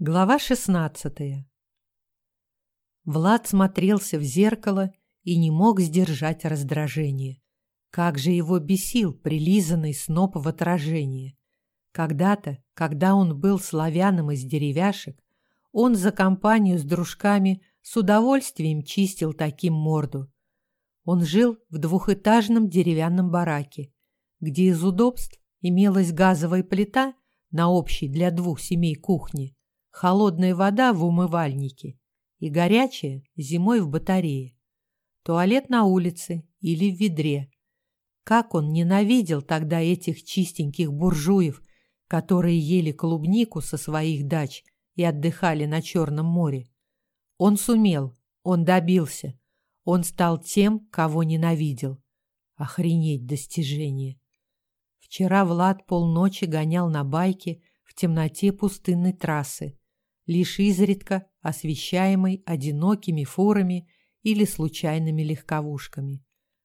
Глава 16. Влад смотрелся в зеркало и не мог сдержать раздражение. Как же его бесил прилизанный сноп в отражении. Когда-то, когда он был славяном из деревяшек, он за компанию с дружками с удовольствием чистил таким морду. Он жил в двухэтажном деревянном бараке, где из удобств имелась газовая плита на общей для двух семей кухне, холодная вода в умывальнике и горячая зимой в батарее. Туалет на улице или в ведре. Как он ненавидел тогда этих чистеньких буржуев, которые ели клубнику со своих дач и отдыхали на Черном море. Он сумел, он добился, он стал тем, кого ненавидел. Охренеть достижение. Вчера Влад полночи гонял на байке в темноте пустынной трассы, лишь изредка освещаемый одинокими фурами или случайными легковушками.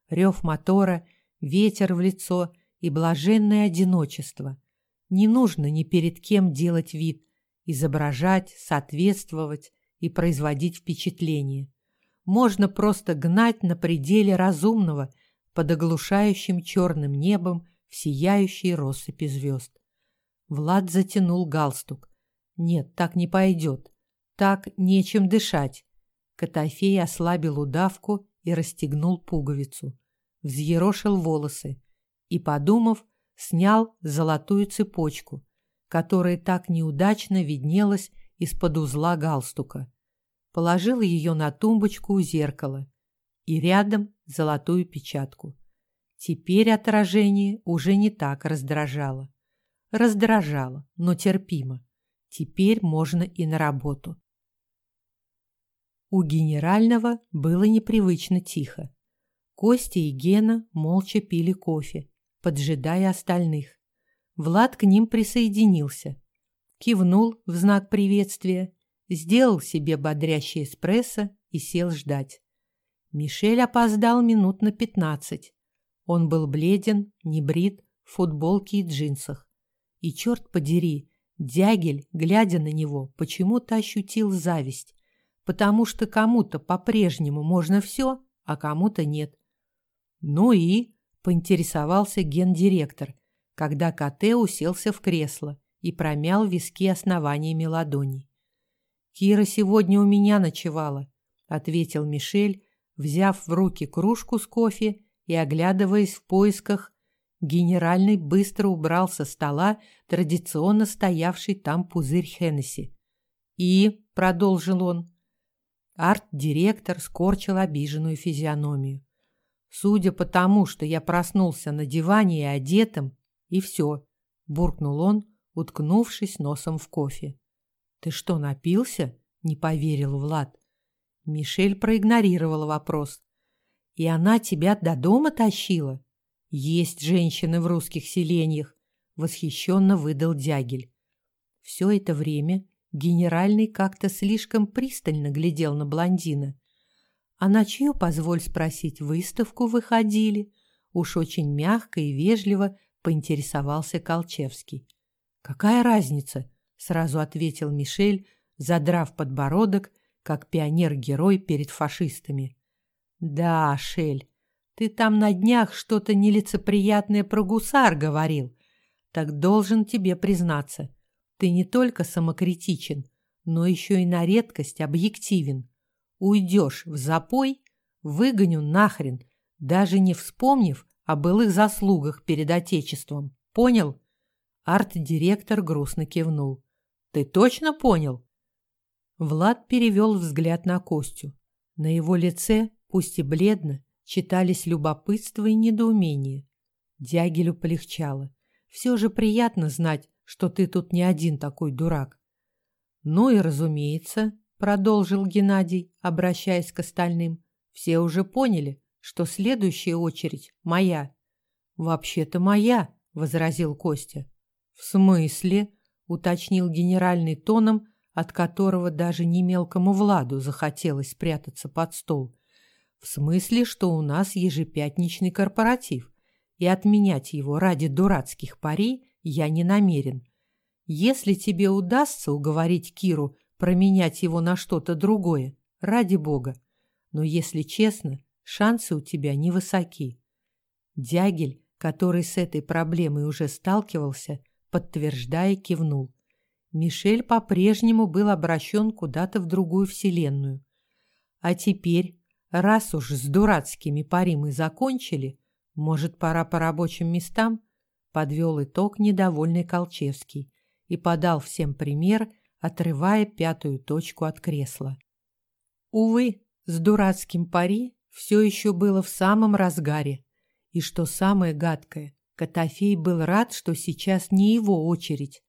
Рев мотора, ветер в лицо и блаженное одиночество. Не нужно ни перед кем делать вид, изображать, соответствовать и производить впечатление. Можно просто гнать на пределе разумного под оглушающим черным небом в сияющей россыпи звезд. Влад затянул галстук. Нет, так не пойдет. Так нечем дышать. Котофей ослабил удавку и расстегнул пуговицу. Взъерошил волосы и, подумав, снял золотую цепочку, которая так неудачно виднелась из-под узла галстука. Положил ее на тумбочку у зеркала и рядом золотую печатку. Теперь отражение уже не так раздражало. Раздражало, но терпимо. Теперь можно и на работу. У генерального было непривычно тихо. Костя и Гена молча пили кофе, поджидая остальных. Влад к ним присоединился. Кивнул в знак приветствия, сделал себе бодрящий эспрессо и сел ждать. Мишель опоздал минут на пятнадцать. Он был бледен, небрит, в футболке и джинсах. И черт подери, Дягель, глядя на него, почему-то ощутил зависть, потому что кому-то по-прежнему можно все, а кому-то нет. Ну и поинтересовался гендиректор, когда КТ уселся в кресло и промял виски основаниями ладоней. «Кира сегодня у меня ночевала», — ответил Мишель, взяв в руки кружку с кофе и оглядываясь в поисках Генеральный быстро убрал со стола традиционно стоявший там пузырь Хеннесси. «И», — продолжил он, арт-директор скорчил обиженную физиономию. «Судя по тому, что я проснулся на диване и одетым, и все», — буркнул он, уткнувшись носом в кофе. «Ты что, напился?» — не поверил Влад. Мишель проигнорировала вопрос. «И она тебя до дома тащила?» Есть женщины в русских селениях, восхищенно выдал Дягель. Все это время генеральный как-то слишком пристально глядел на блондина. А на чью, позволь спросить, выставку выходили? Уж очень мягко и вежливо поинтересовался Колчевский. Какая разница? сразу ответил Мишель, задрав подбородок, как пионер-герой перед фашистами. Да, Шель, ты там на днях что-то нелицеприятное про гусар говорил. Так должен тебе признаться, ты не только самокритичен, но еще и на редкость объективен. Уйдешь в запой, выгоню нахрен, даже не вспомнив о былых заслугах перед Отечеством. Понял? Арт-директор грустно кивнул. Ты точно понял? Влад перевел взгляд на Костю. На его лице, пусть и бледно, читались любопытство и недоумение. Дягилю полегчало. Все же приятно знать, что ты тут не один такой дурак. Ну и разумеется, продолжил Геннадий, обращаясь к остальным, все уже поняли, что следующая очередь моя. Вообще-то моя, возразил Костя. В смысле? уточнил генеральный тоном, от которого даже не мелкому Владу захотелось спрятаться под стол. В смысле, что у нас ежепятничный корпоратив, и отменять его ради дурацких парей я не намерен. Если тебе удастся уговорить Киру променять его на что-то другое, ради бога. Но если честно, шансы у тебя невысоки. Дягель, который с этой проблемой уже сталкивался, подтверждая, кивнул. Мишель по-прежнему был обращен куда-то в другую вселенную. А теперь, раз уж с дурацкими пари мы закончили, может, пора по рабочим местам? Подвел итог недовольный Колчевский и подал всем пример, отрывая пятую точку от кресла. Увы, с дурацким пари все еще было в самом разгаре. И что самое гадкое, Котофей был рад, что сейчас не его очередь.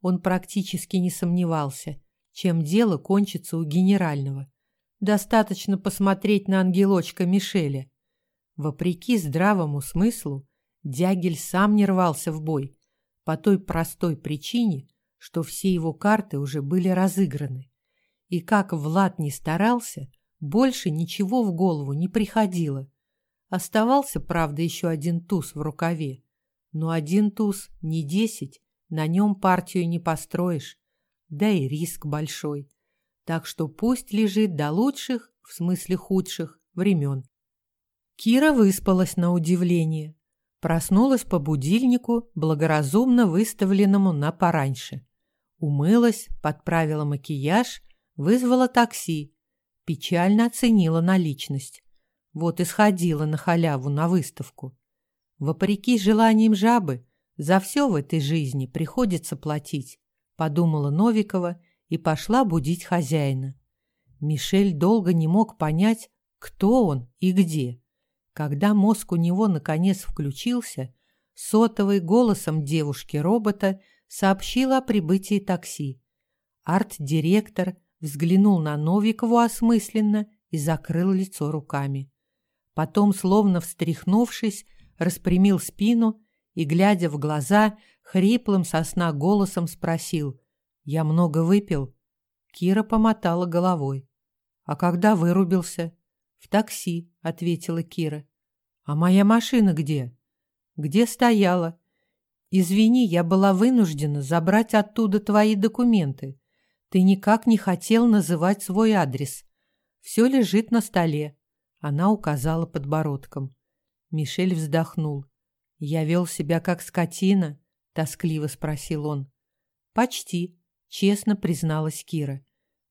Он практически не сомневался, чем дело кончится у генерального. Достаточно посмотреть на ангелочка Мишеля. Вопреки здравому смыслу, Дягель сам не рвался в бой, по той простой причине, что все его карты уже были разыграны. И как Влад не старался, больше ничего в голову не приходило. Оставался, правда, еще один туз в рукаве. Но один туз не десять, на нем партию не построишь. Да и риск большой. Так что пусть лежит до лучших, в смысле худших, времен. Кира выспалась на удивление. Проснулась по будильнику, благоразумно выставленному на пораньше. Умылась, подправила макияж, вызвала такси. Печально оценила наличность. Вот и сходила на халяву на выставку. Вопреки желаниям жабы, за все в этой жизни приходится платить, подумала Новикова и пошла будить хозяина. Мишель долго не мог понять, кто он и где. Когда мозг у него наконец включился, сотовый голосом девушки-робота сообщил о прибытии такси. Арт-директор взглянул на Новикову осмысленно и закрыл лицо руками. Потом, словно встряхнувшись, распрямил спину и, глядя в глаза, хриплым сосна голосом спросил «Я много выпил?» Кира помотала головой. «А когда вырубился?» «В такси», — ответила Кира. «А моя машина где?» «Где стояла?» «Извини, я была вынуждена забрать оттуда твои документы. Ты никак не хотел называть свой адрес. Все лежит на столе». Она указала подбородком. Мишель вздохнул. «Я вел себя как скотина?» — тоскливо спросил он. «Почти», — честно призналась Кира.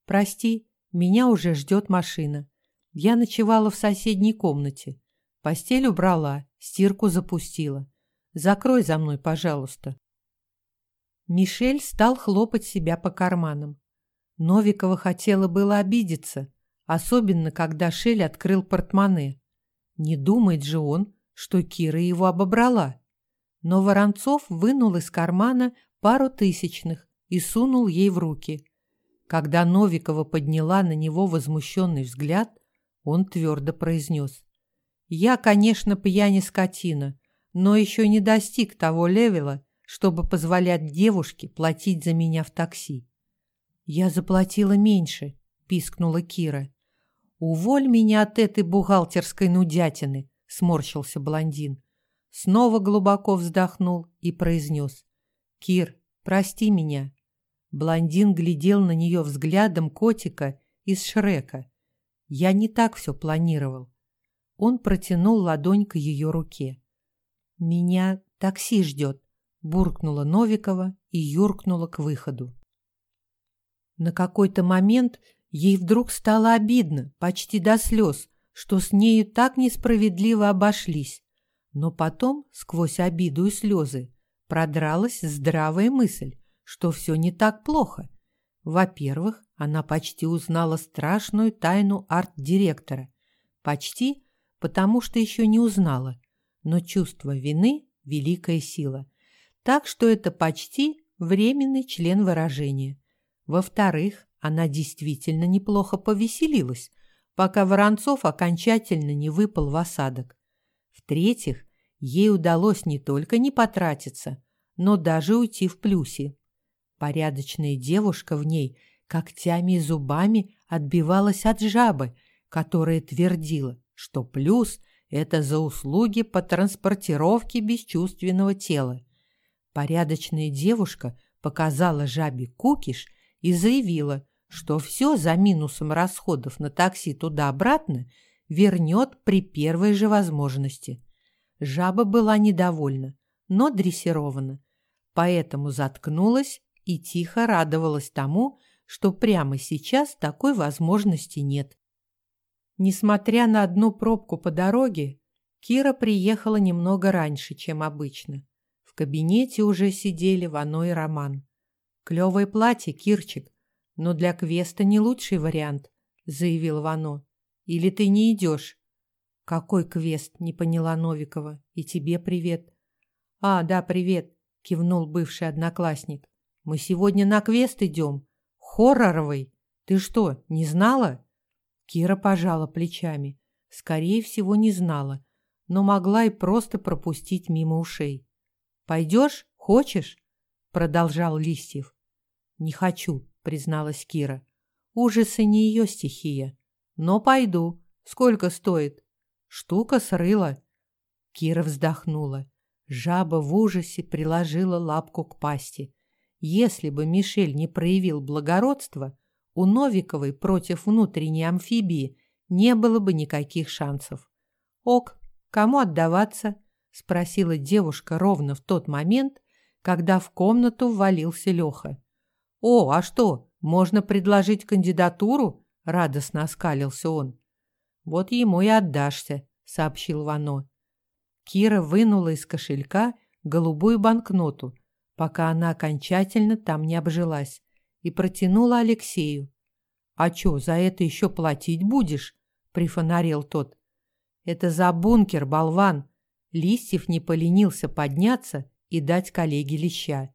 «Прости, меня уже ждет машина. Я ночевала в соседней комнате. Постель убрала, стирку запустила. Закрой за мной, пожалуйста. Мишель стал хлопать себя по карманам. Новикова хотела было обидеться, особенно когда Шель открыл портмоне. Не думает же он, что Кира его обобрала. Но Воронцов вынул из кармана пару тысячных и сунул ей в руки. Когда Новикова подняла на него возмущенный взгляд, он твердо произнес. «Я, конечно, пьяни скотина, но еще не достиг того левела, чтобы позволять девушке платить за меня в такси». «Я заплатила меньше», — пискнула Кира. «Уволь меня от этой бухгалтерской нудятины», — сморщился блондин. Снова глубоко вздохнул и произнес. «Кир, прости меня». Блондин глядел на нее взглядом котика из Шрека. Я не так все планировал. Он протянул ладонь к ее руке. «Меня такси ждет», — буркнула Новикова и юркнула к выходу. На какой-то момент ей вдруг стало обидно, почти до слез, что с нею так несправедливо обошлись. Но потом, сквозь обиду и слезы, продралась здравая мысль, что все не так плохо. Во-первых, она почти узнала страшную тайну арт-директора. Почти, потому что еще не узнала. Но чувство вины – великая сила. Так что это почти временный член выражения. Во-вторых, она действительно неплохо повеселилась, пока Воронцов окончательно не выпал в осадок. В-третьих, ей удалось не только не потратиться, но даже уйти в плюсе. Порядочная девушка в ней – когтями и зубами отбивалась от жабы, которая твердила, что плюс – это за услуги по транспортировке бесчувственного тела. Порядочная девушка показала жабе кукиш и заявила, что все за минусом расходов на такси туда-обратно вернет при первой же возможности. Жаба была недовольна, но дрессирована, поэтому заткнулась и тихо радовалась тому, что прямо сейчас такой возможности нет. Несмотря на одну пробку по дороге, Кира приехала немного раньше, чем обычно. В кабинете уже сидели Вано и Роман. «Клёвое платье, Кирчик, но для квеста не лучший вариант», — заявил Вано. «Или ты не идешь?» «Какой квест?» — не поняла Новикова. «И тебе привет». «А, да, привет», — кивнул бывший одноклассник. «Мы сегодня на квест идем. Хорроровый. Ты что, не знала?» Кира пожала плечами. Скорее всего, не знала, но могла и просто пропустить мимо ушей. «Пойдешь? Хочешь?» — продолжал Листьев. «Не хочу», — призналась Кира. «Ужасы не ее стихия. Но пойду. Сколько стоит?» «Штука срыла». Кира вздохнула. Жаба в ужасе приложила лапку к пасти. Если бы Мишель не проявил благородства, у Новиковой против внутренней амфибии не было бы никаких шансов. «Ок, кому отдаваться?» – спросила девушка ровно в тот момент, когда в комнату ввалился Леха. «О, а что, можно предложить кандидатуру?» – радостно оскалился он. «Вот ему и отдашься», – сообщил Вано. Кира вынула из кошелька голубую банкноту, пока она окончательно там не обжилась, и протянула Алексею. «А чё, за это еще платить будешь?» – прифонарил тот. «Это за бункер, болван!» Листьев не поленился подняться и дать коллеге леща.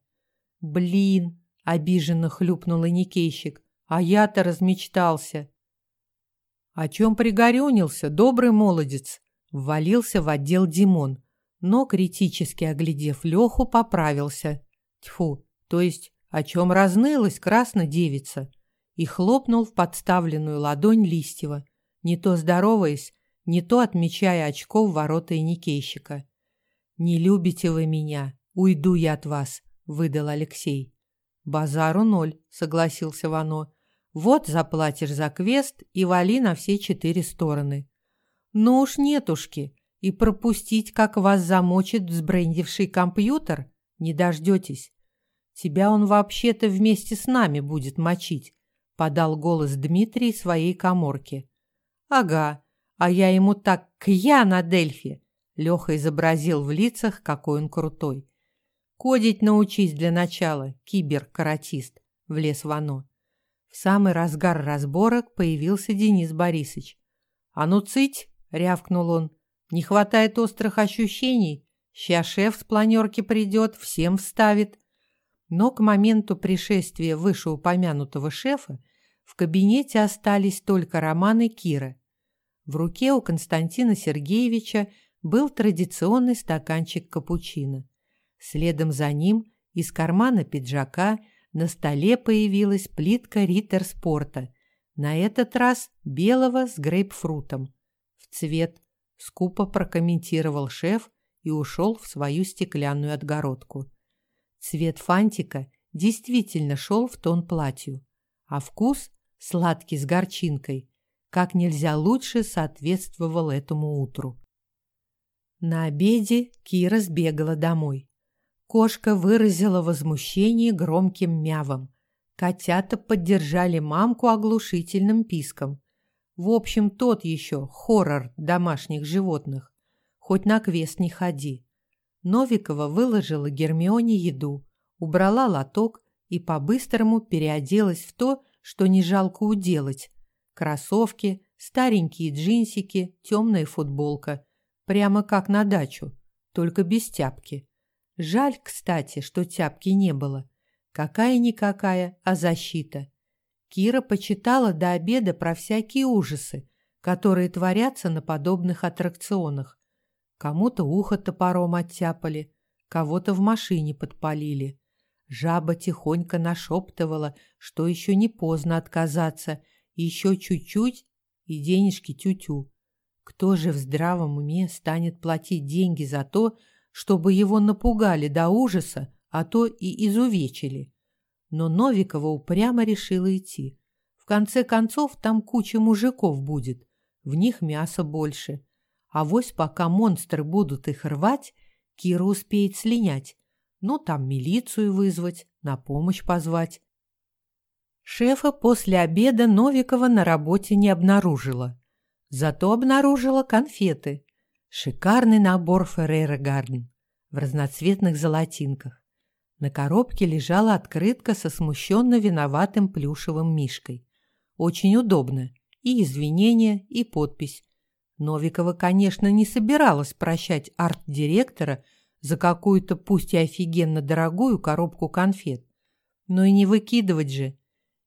«Блин!» – обиженно хлюпнул Никейщик. «А я-то размечтался!» «О чем пригорюнился, добрый молодец?» – ввалился в отдел Димон, но, критически оглядев Леху, поправился. Тьфу, то есть о чем разнылась красная девица, и хлопнул в подставленную ладонь Листьева, не то здороваясь, не то отмечая очков ворота и никейщика. «Не любите вы меня, уйду я от вас», — выдал Алексей. «Базару ноль», — согласился Вано. «Вот заплатишь за квест и вали на все четыре стороны». «Ну уж нетушки, и пропустить, как вас замочит взбрендивший компьютер, не дождетесь. Тебя он вообще-то вместе с нами будет мочить, подал голос Дмитрий своей коморке. Ага, а я ему так кья на Дельфи. Леха изобразил в лицах, какой он крутой. Кодить научись для начала, кибер-каратист, влез Вано. В самый разгар разборок появился Денис Борисович. «А ну цыть!» — рявкнул он. «Не хватает острых ощущений. Ща шеф с планерки придет, всем вставит. Но к моменту пришествия вышеупомянутого шефа в кабинете остались только Роман и Кира. В руке у Константина Сергеевича был традиционный стаканчик капучино. Следом за ним из кармана пиджака на столе появилась плитка Риттер Спорта, на этот раз белого с грейпфрутом. В цвет скупо прокомментировал шеф и ушел в свою стеклянную отгородку. Цвет фантика действительно шел в тон платью, а вкус, сладкий с горчинкой, как нельзя лучше соответствовал этому утру. На обеде Кира сбегала домой. Кошка выразила возмущение громким мявом. Котята поддержали мамку оглушительным писком. В общем, тот еще хоррор домашних животных. Хоть на квест не ходи. Новикова выложила Гермионе еду, убрала лоток и по-быстрому переоделась в то, что не жалко уделать. Кроссовки, старенькие джинсики, темная футболка. Прямо как на дачу, только без тяпки. Жаль, кстати, что тяпки не было. Какая-никакая, а защита. Кира почитала до обеда про всякие ужасы, которые творятся на подобных аттракционах. Кому-то ухо топором оттяпали, кого-то в машине подпалили. Жаба тихонько нашептывала, что еще не поздно отказаться, еще чуть-чуть и денежки тю-тю. Кто же в здравом уме станет платить деньги за то, чтобы его напугали до ужаса, а то и изувечили? Но Новикова упрямо решила идти. В конце концов, там куча мужиков будет, в них мяса больше. А вось пока монстры будут их рвать, Кира успеет слинять. Ну, там милицию вызвать, на помощь позвать. Шефа после обеда Новикова на работе не обнаружила. Зато обнаружила конфеты. Шикарный набор Феррера Гарден в разноцветных золотинках. На коробке лежала открытка со смущенно виноватым плюшевым мишкой. Очень удобно. И извинения, и подпись. Новикова, конечно, не собиралась прощать арт-директора за какую-то пусть и офигенно дорогую коробку конфет. Но и не выкидывать же.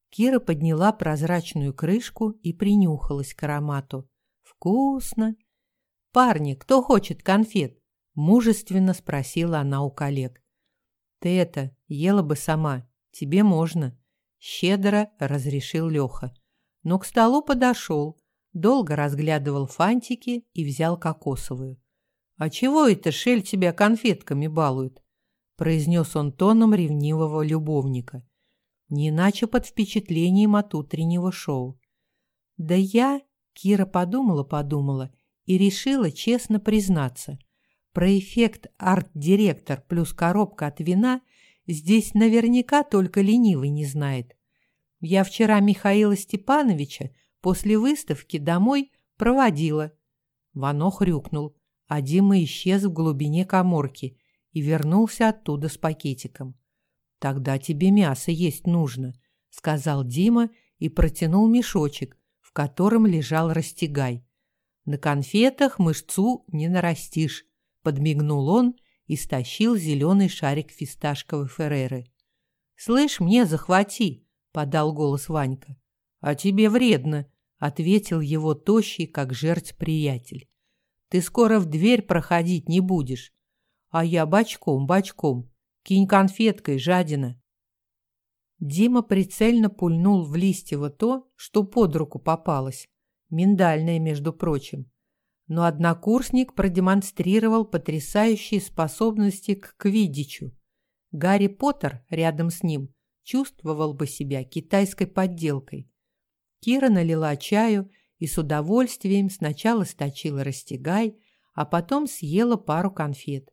Кира подняла прозрачную крышку и принюхалась к аромату. «Вкусно!» «Парни, кто хочет конфет?» – мужественно спросила она у коллег. «Ты это, ела бы сама. Тебе можно», – щедро разрешил Леха. Но к столу подошел, долго разглядывал фантики и взял кокосовую. «А чего это Шель тебя конфетками балует?» – произнес он тоном ревнивого любовника. Не иначе под впечатлением от утреннего шоу. «Да я...» – Кира подумала-подумала и решила честно признаться – про эффект арт-директор плюс коробка от вина здесь наверняка только ленивый не знает. Я вчера Михаила Степановича после выставки домой проводила. Вано хрюкнул, а Дима исчез в глубине коморки и вернулся оттуда с пакетиком. «Тогда тебе мясо есть нужно», — сказал Дима и протянул мешочек, в котором лежал растягай. «На конфетах мышцу не нарастишь, Подмигнул он и стащил зеленый шарик фисташковой Ферреры. «Слышь, мне захвати!» — подал голос Ванька. «А тебе вредно!» — ответил его тощий, как жерть приятель. «Ты скоро в дверь проходить не будешь. А я бочком, бочком. Кинь конфеткой, жадина!» Дима прицельно пульнул в Листьево то, что под руку попалось. Миндальное, между прочим но однокурсник продемонстрировал потрясающие способности к квиддичу. Гарри Поттер рядом с ним чувствовал бы себя китайской подделкой. Кира налила чаю и с удовольствием сначала сточила растягай, а потом съела пару конфет.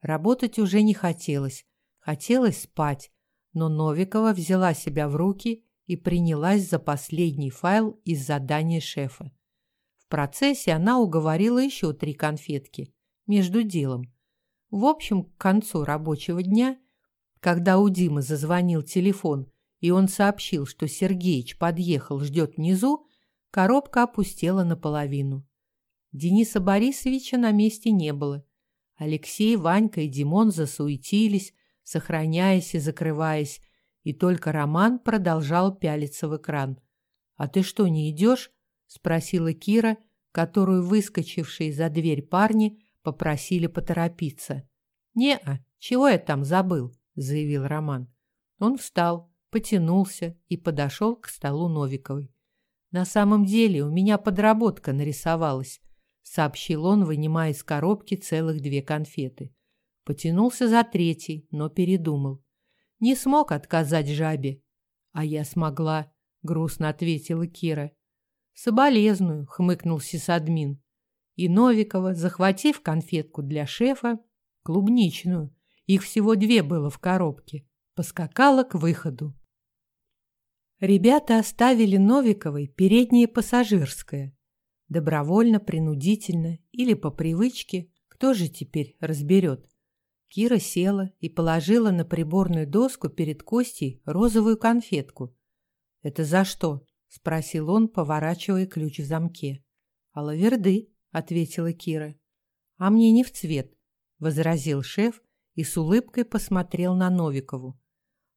Работать уже не хотелось, хотелось спать, но Новикова взяла себя в руки и принялась за последний файл из задания шефа процессе она уговорила еще три конфетки между делом. В общем, к концу рабочего дня, когда у Димы зазвонил телефон, и он сообщил, что Сергеич подъехал, ждет внизу, коробка опустела наполовину. Дениса Борисовича на месте не было. Алексей, Ванька и Димон засуетились, сохраняясь и закрываясь, и только Роман продолжал пялиться в экран. «А ты что, не идешь?» спросила Кира, которую выскочившие за дверь парни попросили поторопиться. «Не-а, чего я там забыл?» – заявил Роман. Он встал, потянулся и подошел к столу Новиковой. «На самом деле у меня подработка нарисовалась», – сообщил он, вынимая из коробки целых две конфеты. Потянулся за третьей, но передумал. Не смог отказать жабе. «А я смогла», – грустно ответила Кира. «Соболезную», — хмыкнул сисадмин. И Новикова, захватив конфетку для шефа, клубничную, их всего две было в коробке, поскакала к выходу. Ребята оставили Новиковой переднее пассажирское. Добровольно, принудительно или по привычке, кто же теперь разберет. Кира села и положила на приборную доску перед Костей розовую конфетку. «Это за что?» — спросил он, поворачивая ключ в замке. «Алаверды», — ответила Кира. «А мне не в цвет», — возразил шеф и с улыбкой посмотрел на Новикову.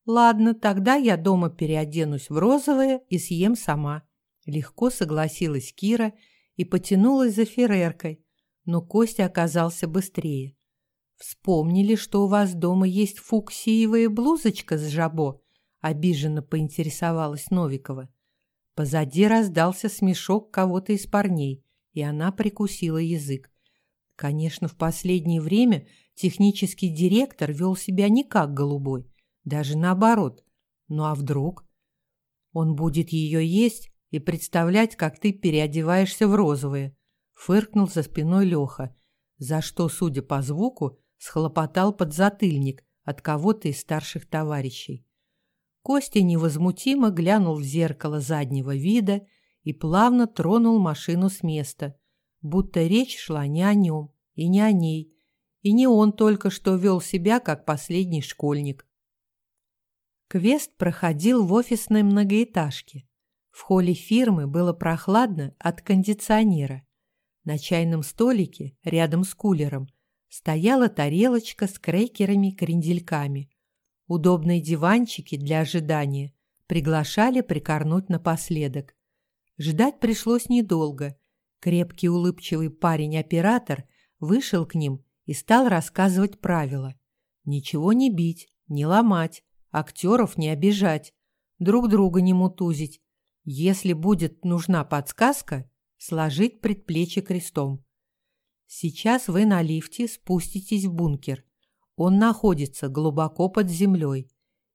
«Ладно, тогда я дома переоденусь в розовое и съем сама». Легко согласилась Кира и потянулась за фереркой, но Костя оказался быстрее. «Вспомнили, что у вас дома есть фуксиевая блузочка с жабо?» — обиженно поинтересовалась Новикова. Позади раздался смешок кого-то из парней, и она прикусила язык. Конечно, в последнее время технический директор вел себя не как голубой, даже наоборот. Ну а вдруг? Он будет ее есть и представлять, как ты переодеваешься в розовые. Фыркнул за спиной Леха, за что, судя по звуку, схлопотал подзатыльник от кого-то из старших товарищей. Костя невозмутимо глянул в зеркало заднего вида и плавно тронул машину с места, будто речь шла не о нем и не о ней, и не он только что вел себя как последний школьник. Квест проходил в офисной многоэтажке. В холле фирмы было прохладно от кондиционера. На чайном столике, рядом с кулером, стояла тарелочка с крекерами-крендельками. Удобные диванчики для ожидания приглашали прикорнуть напоследок. Ждать пришлось недолго. Крепкий улыбчивый парень-оператор вышел к ним и стал рассказывать правила. Ничего не бить, не ломать, актеров не обижать, друг друга не мутузить. Если будет нужна подсказка, сложить предплечье крестом. Сейчас вы на лифте спуститесь в бункер. Он находится глубоко под землей.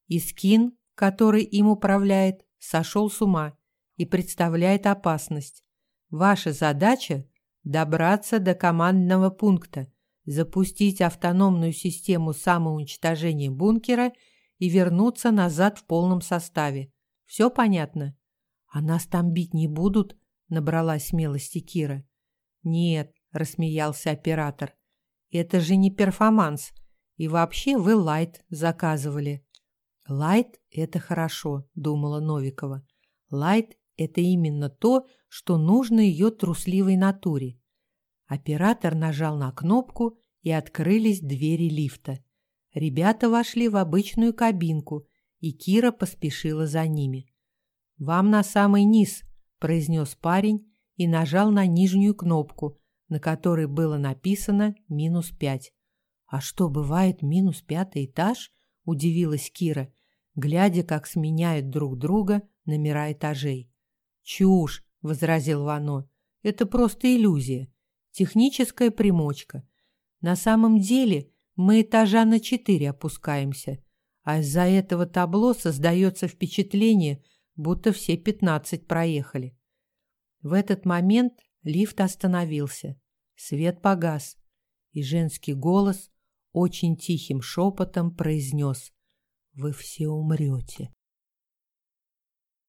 И скин, который им управляет, сошел с ума и представляет опасность. Ваша задача – добраться до командного пункта, запустить автономную систему самоуничтожения бункера и вернуться назад в полном составе. Все понятно? А нас там бить не будут? Набралась смелости Кира. Нет, рассмеялся оператор. Это же не перформанс. И вообще вы лайт заказывали. Лайт это хорошо, думала Новикова. Лайт это именно то, что нужно ее трусливой натуре. Оператор нажал на кнопку, и открылись двери лифта. Ребята вошли в обычную кабинку, и Кира поспешила за ними. «Вам на самый низ», – произнес парень и нажал на нижнюю кнопку, на которой было написано «минус пять». «А что, бывает минус пятый этаж?» – удивилась Кира, глядя, как сменяют друг друга номера этажей. «Чушь!» – возразил Вано. «Это просто иллюзия. Техническая примочка. На самом деле мы этажа на четыре опускаемся, а из-за этого табло создается впечатление, будто все пятнадцать проехали. В этот момент лифт остановился, свет погас, и женский голос очень тихим шепотом произнес «Вы все умрете».